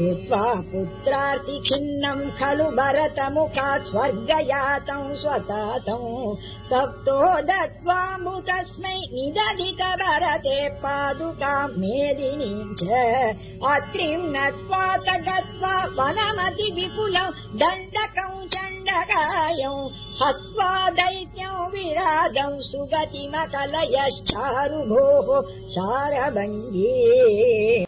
श्रुत्वा पुत्रार्ति खिन्नम् खलु भरतमुखात् स्वर्गयातम् स्वतातौ। तप्तो दत्त्वाम्बु तस्मै निदधित भरते पादुकाम् मेदिनीम् च। अत्रिम् नत्वात गत्वा वनमति विपुलौ दण्डकौ चण्डकायौ। हत्वा दैत्यौ विराजौ सुगतिमकलयश्चारु भोः